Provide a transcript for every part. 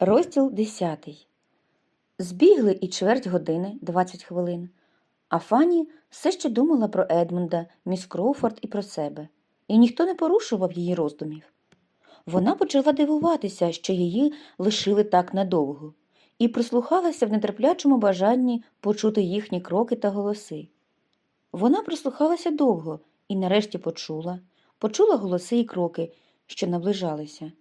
Розділ 10. Збігли і чверть години, 20 хвилин. А Фанні все ще думала про Едмунда, міс Кроуфорд і про себе, і ніхто не порушував її роздумів. Вона почала дивуватися, що її лишили так надовго, і прислухалася в нетерплячому бажанні почути їхні кроки та голоси. Вона прислухалася довго і нарешті почула, почула голоси і кроки, що наближалися.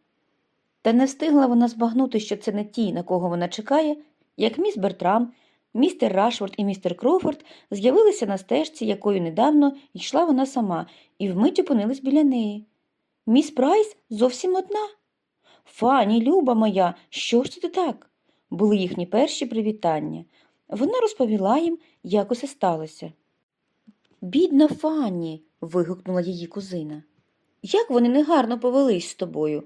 Та не встигла вона збагнути, що це не ті, на кого вона чекає, як міс Бертрам, містер Рашфорд і містер Кроуфорд з'явилися на стежці, якою недавно йшла вона сама, і вмить опинились біля неї. Міс Прайс зовсім одна. Фані, люба моя, що ж це так? були їхні перші привітання. Вона розповіла їм, як усе сталося. Бідна Фанні. вигукнула її кузина. Як вони негарно повелись з тобою.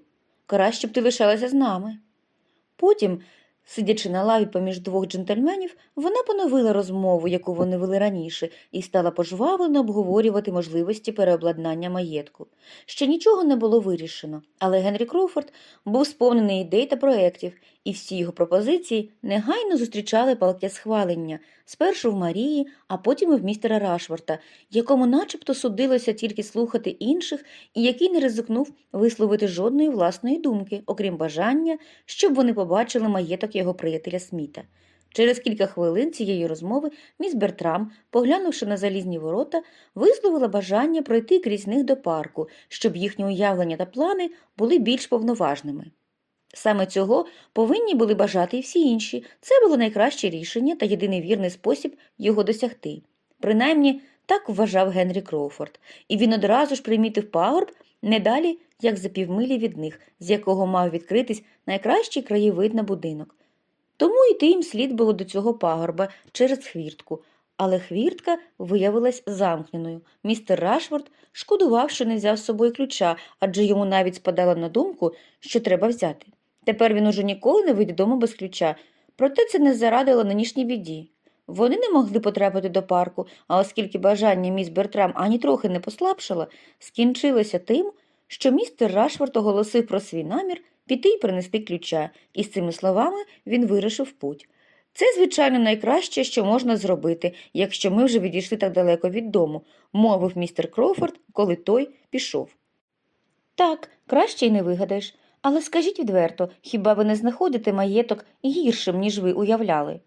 Краще б ти лишалася з нами. Потім, сидячи на лаві поміж двох джентльменів, вона поновила розмову, яку вони вели раніше, і стала пожвавлено обговорювати можливості переобладнання маєтку. Ще нічого не було вирішено, але Генрі Кроуфорд був сповнений ідей та проєктів, і всі його пропозиції негайно зустрічали палке схвалення, спершу в Марії, а потім і в містера Рашворта, якому начебто судилося тільки слухати інших і який не ризикнув висловити жодної власної думки, окрім бажання, щоб вони побачили маєток його приятеля Сміта. Через кілька хвилин цієї розмови міс Бертрам, поглянувши на залізні ворота, висловила бажання пройти крізь них до парку, щоб їхні уявлення та плани були більш повноважними. Саме цього повинні були бажати і всі інші. Це було найкраще рішення та єдиний вірний спосіб його досягти. Принаймні, так вважав Генрі Кроуфорд, і він одразу ж примітив пагорб не далі, як за півмилі від них, з якого мав відкритись найкращий краєвид на будинок. Тому йти їм слід було до цього пагорба через хвіртку, але хвіртка виявилась замкненою. Містер Рашфорд шкодував, що не взяв з собою ключа, адже йому навіть спадало на думку, що треба взяти. Тепер він уже ніколи не вийде дому без ключа, проте це не зарадило нинішній біді. Вони не могли потрапити до парку, а оскільки бажання міс Бертрам ані трохи не послабшало, скінчилося тим, що містер Рашфорд оголосив про свій намір піти й принести ключа, і з цими словами він вирушив путь. Це, звичайно, найкраще, що можна зробити, якщо ми вже відійшли так далеко від дому, мовив містер Кроуфорд, коли той пішов. Так, краще й не вигадаєш. Але скажіть відверто, хіба ви не знаходите маєток гіршим, ніж ви уявляли?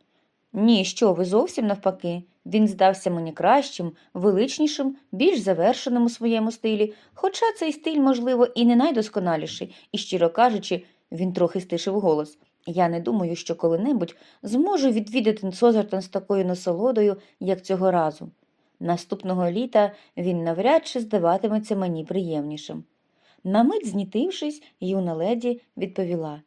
Ні, що ви зовсім навпаки. Він здався мені кращим, величнішим, більш завершеним у своєму стилі, хоча цей стиль, можливо, і не найдосконаліший, і, щиро кажучи, він трохи стишив голос. Я не думаю, що коли-небудь зможу відвідати Созертон з такою насолодою, як цього разу. Наступного літа він навряд чи здаватиметься мені приємнішим. На мить знітившись, юна леді відповіла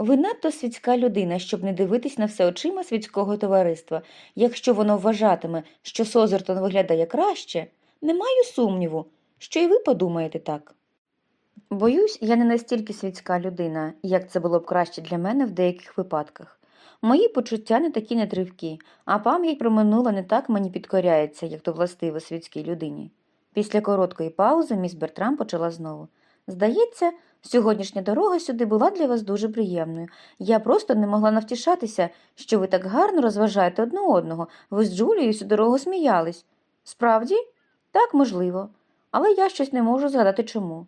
Ви надто світська людина, щоб не дивитись на все очима світського товариства. Якщо воно вважатиме, що Созертон виглядає краще, не маю сумніву, що і ви подумаєте так. Боюсь, я не настільки світська людина, як це було б краще для мене в деяких випадках. Мої почуття не такі нетривкі, а пам'ять про минуле не так мені підкоряється, як то властиво світській людині. Після короткої паузи міс Бертрам почала знову. Здається, сьогоднішня дорога сюди була для вас дуже приємною. Я просто не могла навтішатися, що ви так гарно розважаєте одне одного. Ви з Джулією всю дорогу сміялись. Справді? Так, можливо. Але я щось не можу згадати чому.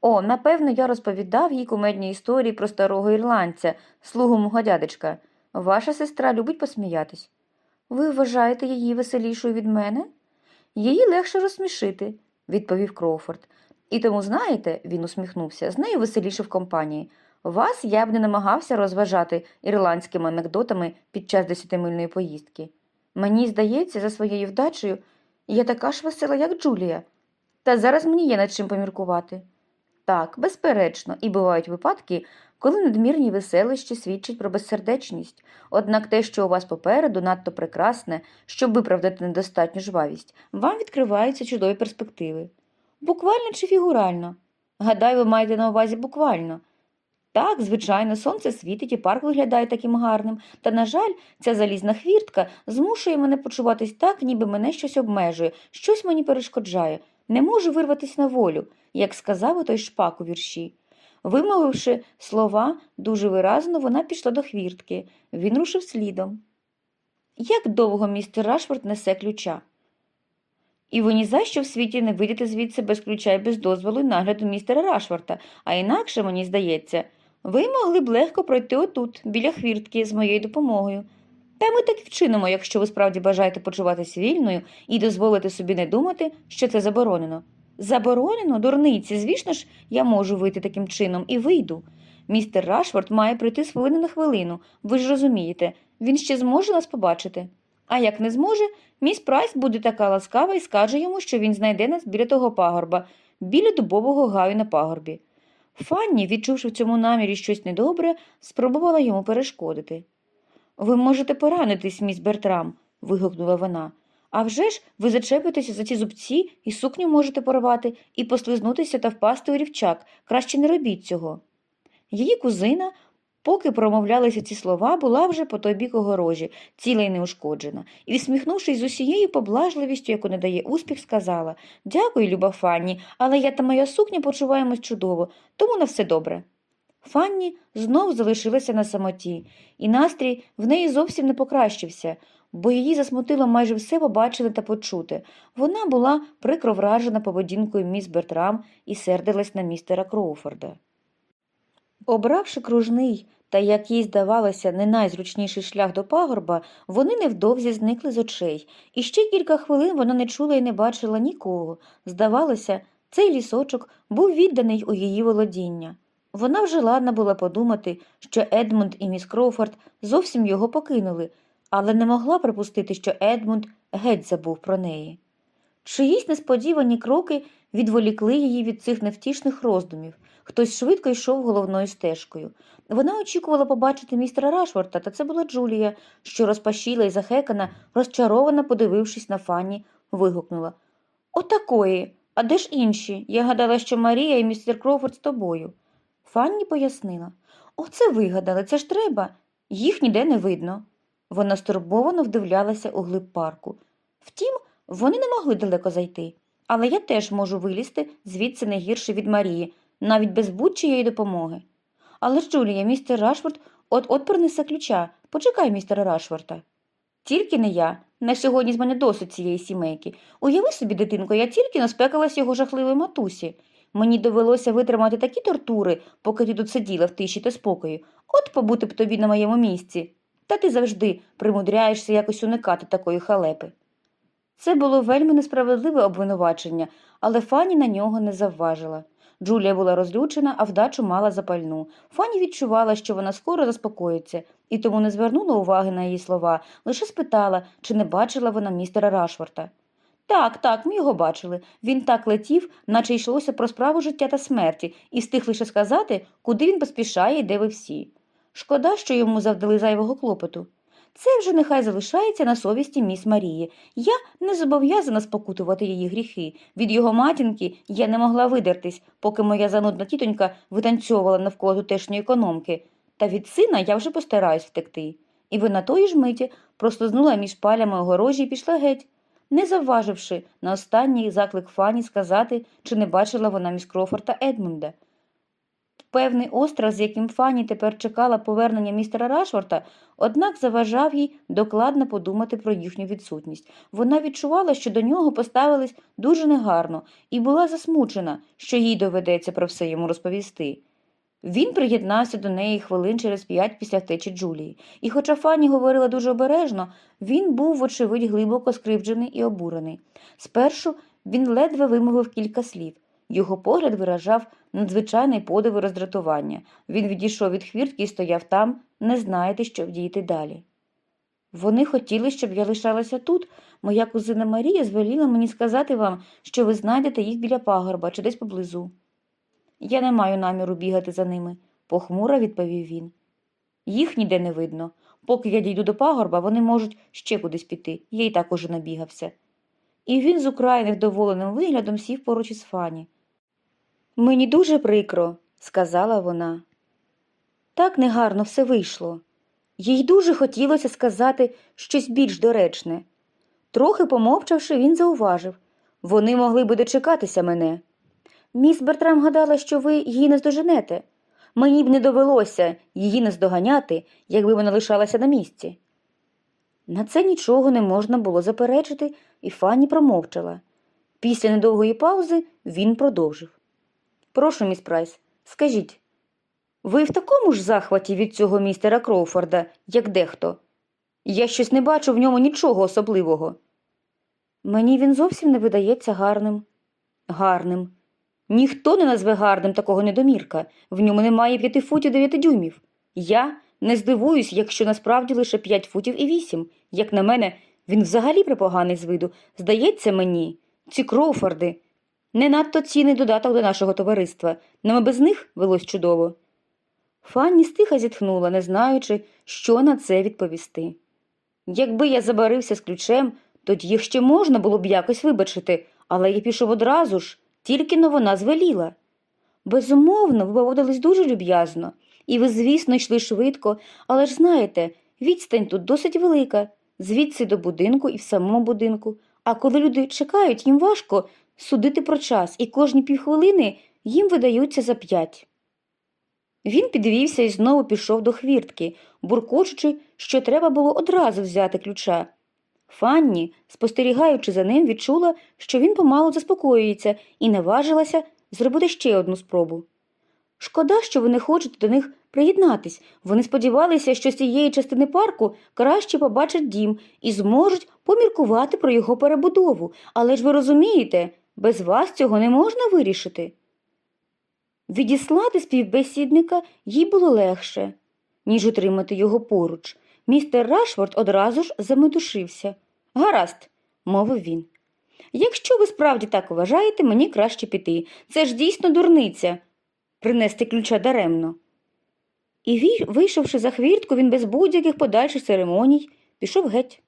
О, напевно, я розповідав їй кумедні історії про старого ірландця, слугу мого дядечка. Ваша сестра любить посміятись. Ви вважаєте її веселішою від мене? Її легше розсмішити, відповів Кроуфорд. І тому, знаєте, він усміхнувся, з нею веселіше в компанії. Вас я б не намагався розважати ірландськими анекдотами під час десятимильної поїздки. Мені здається, за своєю вдачею я така ж весела, як Джулія. Та зараз мені є над чим поміркувати. Так, безперечно, і бувають випадки, коли надмірні веселищі свідчать про безсердечність, однак те, що у вас попереду, надто прекрасне, щоб виправдати недостатню жвавість, вам відкриваються чудові перспективи. Буквально чи фігурально? Гадаю, ви маєте на увазі буквально. Так, звичайно, сонце світить і парк виглядає таким гарним, та, на жаль, ця залізна хвіртка змушує мене почуватись так, ніби мене щось обмежує, щось мені перешкоджає. Не можу вирватися на волю, як сказав отой шпак у вірші. Вимовивши слова дуже виразно, вона пішла до хвіртки. Він рушив слідом. Як довго містер Рашфорд несе ключа? І ви ні за що в світі не вийдете звідси без ключа і без дозволу і нагляду містера Рашфорта, а інакше, мені здається, ви могли б легко пройти отут, біля хвіртки, з моєю допомогою. Та ми так і вчинимо, якщо ви справді бажаєте почуватися вільною і дозволити собі не думати, що це заборонено. Заборонено, дурниці, звісно ж, я можу вийти таким чином і вийду. Містер Рашфорд має прийти з хвилини на хвилину, ви ж розумієте, він ще зможе нас побачити. А як не зможе, міс Прайс буде така ласкава і скаже йому, що він знайде нас біля того пагорба, біля дубового гаю на пагорбі. Фанні, відчувши в цьому намірі щось недобре, спробувала йому перешкодити. Ви можете поранитись, міс Бертрам, вигукнула вона. А вже ж ви зачепитеся за ці зубці і сукню можете порвати, і послизнутися та впасти у рівчак. Краще не робіть цього. Її кузина, поки промовлялися ці слова, була вже по той бік огорожі, ціла й неушкоджена, і, всміхнувшись з усією поблажливістю, яку не дає успіх, сказала Дякую, люба Фанні, але я та моя сукня почуваємось чудово, тому на все добре. Фанні знов залишилася на самоті, і настрій в неї зовсім не покращився, бо її засмутило майже все побачене та почути. Вона була прикро вражена поведінкою міс Бертрам і сердилась на містера Кроуфорда. Обравши кружний та, як їй здавалося, не найзручніший шлях до пагорба, вони невдовзі зникли з очей, і ще кілька хвилин вона не чула і не бачила нікого. Здавалося, цей лісочок був відданий у її володіння. Вона вже ладна була подумати, що Едмунд і міс Кроуфорд зовсім його покинули, але не могла припустити, що Едмунд геть забув про неї. Чиїсь несподівані кроки відволікли її від цих невтішних роздумів. Хтось швидко йшов головною стежкою. Вона очікувала побачити містера Рашфорта, та це була Джулія, що розпашіла і захекана, розчарована, подивившись на Фанні, вигукнула Отакої. А де ж інші? Я гадала, що Марія і містер Кроуфорд з тобою. Фанні пояснила Оце вигадали, це ж треба. Їх ніде не видно. Вона стурбовано вдивлялася у глиб парку. Втім, вони не могли далеко зайти. Але я теж можу вилізти звідси не гірше від Марії, навіть без будь-чиєї допомоги. Але ж, Джулія, містер Рашфорд от-от принесе ключа. Почекай, містера Рашфорта. Тільки не я. На сьогодні з мене досить цієї сімейки. Уяви собі, дитинко, я тільки наспекалась його жахливої матусі. Мені довелося витримати такі тортури, поки ти тут сиділа в тиші та спокою. От побути б тобі на моєму місці. Та ти завжди примудряєшся якось уникати такої халепи. Це було вельми несправедливе обвинувачення, але Фані на нього не завважила. Джулія була розлючена, а вдачу мала запальну. Фані відчувала, що вона скоро заспокоїться, і тому не звернула уваги на її слова, лише спитала, чи не бачила вона містера Рашфорта. Так, так, ми його бачили. Він так летів, наче йшлося про справу життя та смерті, і встиг лише сказати, куди він поспішає і де ви всі. Шкода, що йому завдали зайвого клопоту. Це вже нехай залишається на совісті міс Марії. Я не зобов'язана спокутувати її гріхи. Від його матінки я не могла видертись, поки моя занудна тітонька витанцьовувала навколо тутешньої економки. Та від сина я вже постараюсь втекти. І вона тої ж миті прослизнула між палями огорожі і пішла геть, не завваживши на останній заклик Фані сказати, чи не бачила вона міс Крофорд та Едмунда. Певний острах, з яким Фані тепер чекала повернення містера Рашфорта, однак заважав їй докладно подумати про їхню відсутність. Вона відчувала, що до нього поставились дуже негарно, і була засмучена, що їй доведеться про все йому розповісти. Він приєднався до неї хвилин через п'ять після втечі Джулії, і, хоча Фанні говорила дуже обережно, він був, вочевидь, глибоко скривджений і обурений. Спершу він ледве вимовив кілька слів. Його погляд виражав надзвичайний подив і роздратування. Він відійшов від хвіртки і стояв там, не знаєте, що вдіяти далі. Вони хотіли, щоб я лишалася тут. Моя кузина Марія звеліла мені сказати вам, що ви знайдете їх біля пагорба чи десь поблизу. Я не маю наміру бігати за ними, похмуро відповів він. Їх ніде не видно. Поки я дійду до пагорба, вони можуть ще кудись піти, я й так уже набігався. І він з украй невдоволеним виглядом сів поруч із Фані. Мені дуже прикро, сказала вона. Так негарно все вийшло. Їй дуже хотілося сказати щось більш доречне. Трохи помовчавши, він зауважив вони могли би дочекатися мене. Міс Бертрам гадала, що ви її не здоженете. Мені б не довелося її наздоганяти, якби вона лишалася на місці. На це нічого не можна було заперечити, і Фанні промовчала. Після недовгої паузи він продовжив. Прошу, міс Прайс, скажіть, ви в такому ж захваті від цього містера Кроуфорда, як дехто? Я щось не бачу в ньому нічого особливого. Мені він зовсім не видається гарним. Гарним. Ніхто не назве гарним такого недомірка. В ньому немає п'яти футів дев'яти дюймів. Я не здивуюсь, якщо насправді лише п'ять футів і вісім. Як на мене, він взагалі припоганий з виду. Здається мені, ці Кроуфорди не надто цінний додаток до нашого товариства. Нам без них велось чудово. Фанні стиха зітхнула, не знаючи, що на це відповісти. Якби я забарився з ключем, тоді їх ще можна було б якось вибачити, але я пішов одразу ж, тільки но вона звеліла. Безумовно, ви поводились дуже люб'язно, і ви, звісно, йшли швидко, але ж знаєте, відстань тут досить велика, звідси до будинку і в самому будинку. А коли люди чекають, їм важко судити про час, і кожні півхвилини їм видаються за п'ять. Він підвівся і знову пішов до хвіртки, буркочучи, що треба було одразу взяти ключа. Фанні, спостерігаючи за ним, відчула, що він помалу заспокоюється і наважилася зробити ще одну спробу. Шкода, що ви не хочете до них приєднатись. Вони сподівалися, що з цієї частини парку краще побачать дім і зможуть поміркувати про його перебудову. Але ж ви розумієте, без вас цього не можна вирішити. Відіслати співбесідника їй було легше, ніж утримати його поруч. Містер Рашфорд одразу ж заметушився. Гаразд, мовив він. Якщо ви справді так вважаєте, мені краще піти. Це ж дійсно дурниця принести ключа даремно. І вийшовши за хвіртку, він без будь-яких подальших церемоній пішов геть.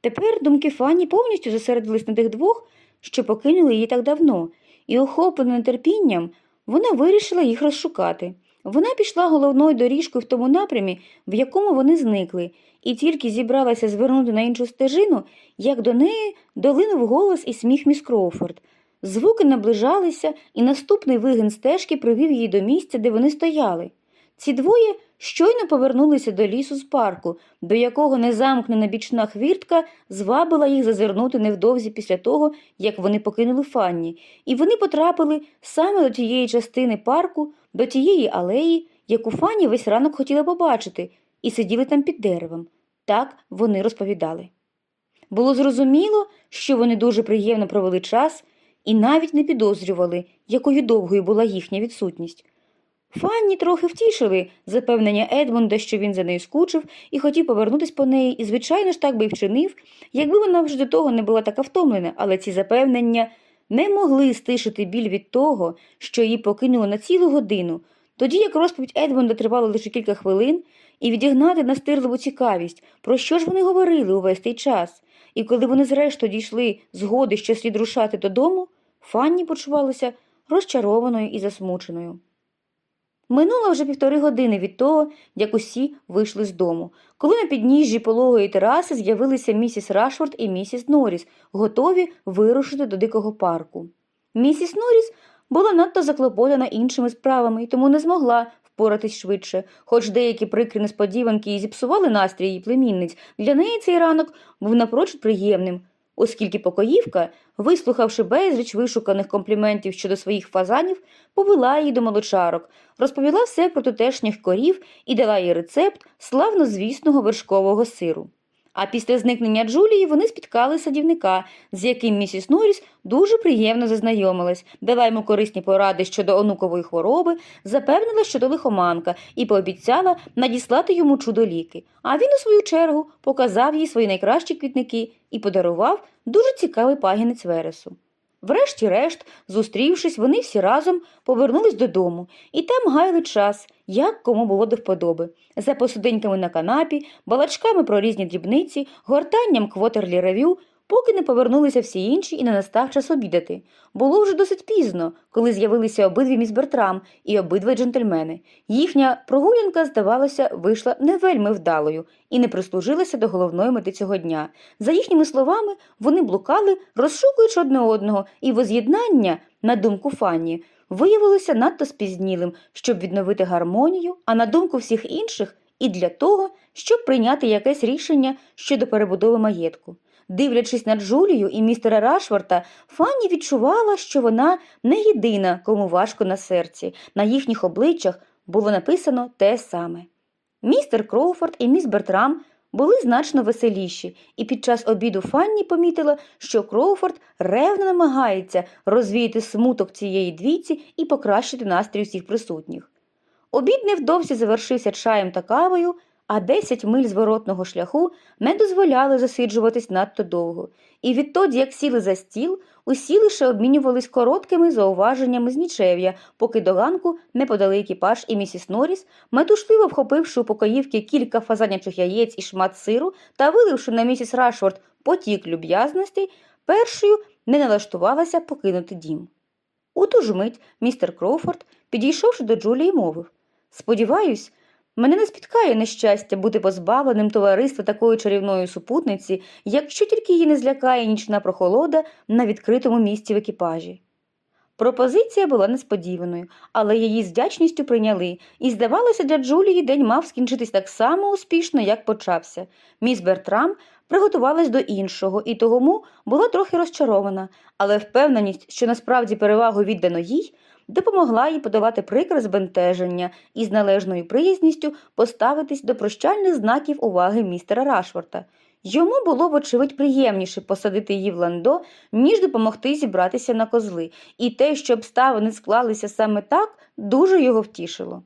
Тепер думки Фанні повністю зосередились на тих двох, що покинули її так давно, і, охоплена нетерпінням, вона вирішила їх розшукати. Вона пішла головною доріжкою в тому напрямі, в якому вони зникли, і тільки зібралася звернути на іншу стежину, як до неї долинув голос і сміх міс Кроуфорд. Звуки наближалися, і наступний вигин стежки привів її до місця, де вони стояли. Ці двоє щойно повернулися до лісу з парку, до якого незамкнена бічна хвіртка звабила їх зазирнути невдовзі після того, як вони покинули Фанні, і вони потрапили саме до тієї частини парку, до тієї алеї, яку Фанні весь ранок хотіла побачити, і сиділи там під деревом. Так вони розповідали. Було зрозуміло, що вони дуже приємно провели час і навіть не підозрювали, якою довгою була їхня відсутність. Фанні трохи втішили запевнення Едмунда, що він за нею скучив і хотів повернутись по неї, і, звичайно ж, так би й вчинив, якби вона вже до того не була така втомлена, але ці запевнення не могли стишити біль від того, що її покинуло на цілу годину, тоді як розповідь Едмунда тривала лише кілька хвилин, і відігнати настирливу цікавість, про що ж вони говорили увесь той час. І коли вони зрештою дійшли згоди, що слід рушати додому, Фанні почувалася розчарованою і засмученою. Минуло вже півтори години від того, як усі вийшли з дому, коли на підніжжі пологої тераси з'явилися місіс Рашфорд і місіс Норріс, готові вирушити до дикого парку. Місіс Норріс була надто заклопотана іншими справами і тому не змогла впоратись швидше, хоч деякі прикрі несподіванки і зіпсували настрій її племінниць, для неї цей ранок був напрочуд приємним, оскільки покоївка, вислухавши безліч вишуканих компліментів щодо своїх фазанів, повела її до молочарок, розповіла все про тутешніх корів і дала їй рецепт славнозвісного вершкового сиру. А після зникнення Джулії вони спіткали садівника, з яким місіс Норріс дуже приємно зазнайомилась, дала йому корисні поради щодо онукової хвороби, запевнила, що то лихоманка, і пообіцяла надіслати йому чудо-ліки. А він, у свою чергу, показав їй свої найкращі квітники і подарував дуже цікавий пагінець вересу. Врешті-решт, зустрівшись, вони всі разом повернулись додому і там гаяли час, як кому було до вподоби, за посудинками на канапі, балачками про різні дрібниці, гортанням квотерлі ревю, поки не повернулися всі інші і не настав час обідати. Було вже досить пізно, коли з'явилися обидві міс Бертрам і обидва джентльмени. Їхня прогулянка, здавалося, вийшла не вельми вдалою і не прислужилася до головної мети цього дня. За їхніми словами, вони блукали, розшукуючи одне одного, і воз'єднання, на думку Фанні, виявилося надто спізнілим, щоб відновити гармонію, а на думку всіх інших, і для того, щоб прийняти якесь рішення щодо перебудови маєтку. Дивлячись на Джулію і містера Рашфорта, Фанні відчувала, що вона не єдина, кому важко на серці. На їхніх обличчях було написано те саме. Містер Кроуфорд і міс Бертрам були значно веселіші, і під час обіду Фанні помітила, що Кроуфорд ревно намагається розвіяти смуток цієї двійці і покращити настрій усіх присутніх. Обід невдовзі завершився чаєм та кавою, а 10 миль зворотного шляху не дозволяли засиджуватись надто довго, і відтоді, як сіли за стіл, усі лише обмінювались короткими зауваженнями з нічев'я, поки до ганку не подали екіпаж і місіс Норріс, метушливо вхопивши у покоївки кілька фазанячих яєць і шмат сиру та виливши на місіс Рашфорд потік люб'язностей, першою не налаштувалася покинути дім. У ту ж мить містер Кроуфорд, підійшовши до Джулії, мовив Сподіваюсь, мене не спіткає нещастя бути позбавленим товариства такої чарівної супутниці, якщо тільки її не злякає нічна прохолода на відкритому місці в екіпажі. Пропозиція була несподіваною, але її з вдячністю прийняли, і, здавалося, для Джулії день мав скінчитись так само успішно, як почався. Міс Бертрам приготувалась до іншого і тому була трохи розчарована, але впевненість, що насправді перевагу віддано їй, допомогла їй подолати прикре збентеження і з належною приязністю поставитись до прощальних знаків уваги містера Рашфорта. Йому було, вочевидь, приємніше посадити її в ландо, ніж допомогти зібратися на козли, і те, що обставини склалися саме так, дуже його втішило.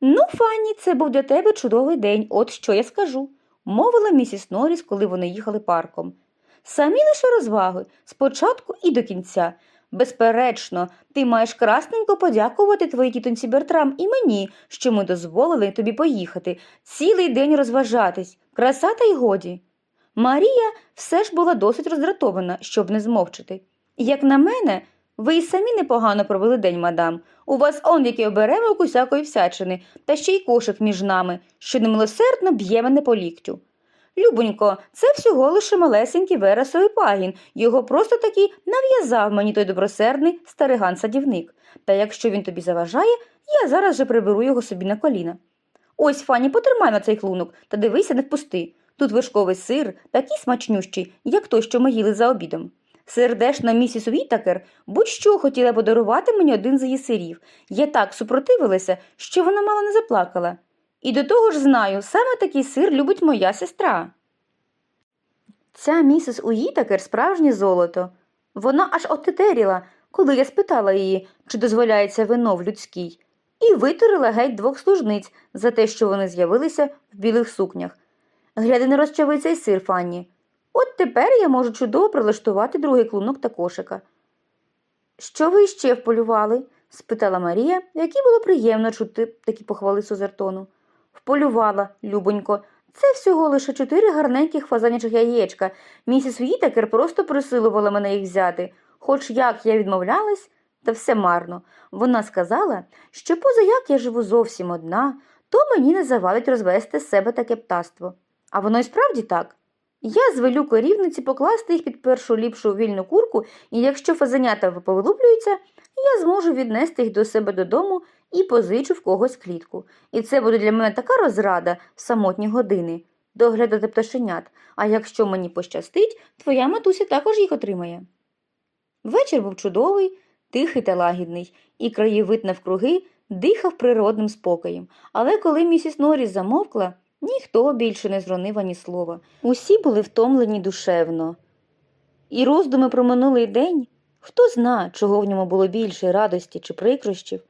Ну, Фанні, це був для тебе чудовий день, от що я скажу, мовила місіс Норріс, коли вони їхали парком. Самі лише розваги, спочатку і до кінця. Безперечно, ти маєш красненько подякувати твоїй тітонці Бертрам і мені, що ми дозволили тобі поїхати, цілий день розважатись, краса та й годі. Марія все ж була досить роздратована, щоб не змовчити. Як на мене, ви і самі непогано провели день, мадам. У вас он який оберемок усякої всячини, та ще й кошик між нами, що немилосердно б'є мене по ліктю. Любонько, це всього лише малесенький вересовий пагін. Його просто таки нав'язав мені той добросердний стариган садівник. Та якщо він тобі заважає, я зараз же приберу його собі на коліна. Ось, Фані, потримай на цей клунок та дивися, не впусти. Тут вершковий сир, такий смачнющий, як той, що ми їли за обідом. Сердешна місіс Вітакер будь-що хотіла подарувати мені один з її сирів. Я так супротивилася, що вона мало не заплакала. І до того ж знаю, саме такий сир любить моя сестра. Ця місіс Уїтакер справжнє золото. Вона аж отетеріла, коли я спитала її, чи дозволяється вино в людській, і витурила геть двох служниць за те, що вони з'явилися в білих сукнях. Гляди, не розчавий цей сир, Фанні. От тепер я можу чудово прилаштувати другий клунок та кошика. Що ви іще вполювали? спитала Марія, якій було приємно чути такі похвали Сузертону. Вполювала, любонько. Це всього лише чотири гарненьких фазанячих яєчка. Місіс Вітакер просто присилувала мене їх взяти. Хоч як я відмовлялась, та все марно. Вона сказала, що поза як я живу зовсім одна, то мені не завадить розвести з себе таке птаство. А воно й справді так. Я звелю корівниці покласти їх під першу ліпшу вільну курку, і якщо фазанята повилуплюються, я зможу віднести їх до себе додому і позичу в когось клітку. І це буде для мене така розрада в самотні години доглядати пташенят, а якщо мені пощастить, твоя матуся також їх отримає. Вечір був чудовий, тихий та лагідний, і краєвид навкруги дихав природним спокоєм. Але коли місіс Норріс замовкла, ніхто більше не зронив ані слова. Усі були втомлені душевно. І роздуми про минулий день, хто зна, чого в ньому було більше радості чи прикрощів,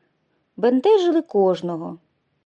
бентежили кожного.